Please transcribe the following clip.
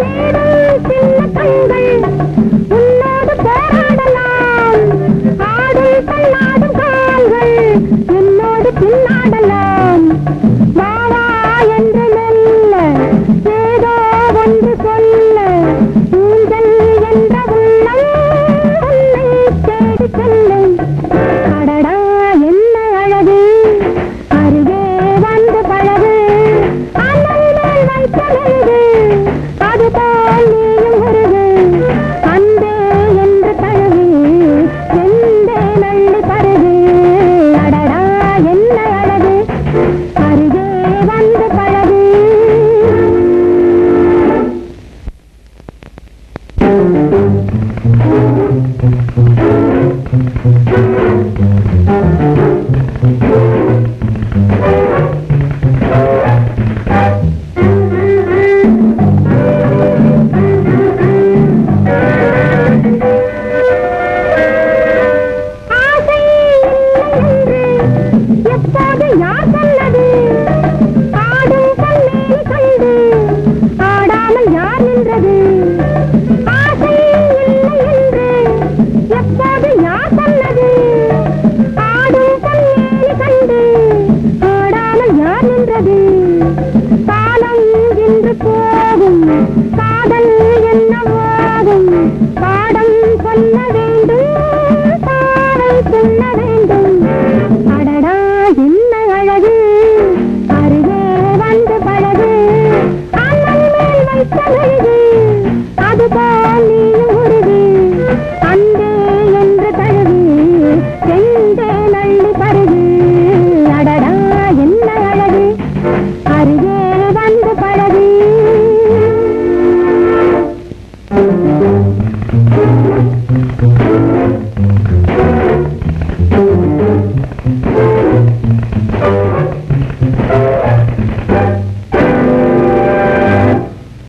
मेरा ஒரு தானே காதல் என்னவாகும் பாடம் சொல்ல வேண்டும் பாடம் சொல்ல வேண்டும்.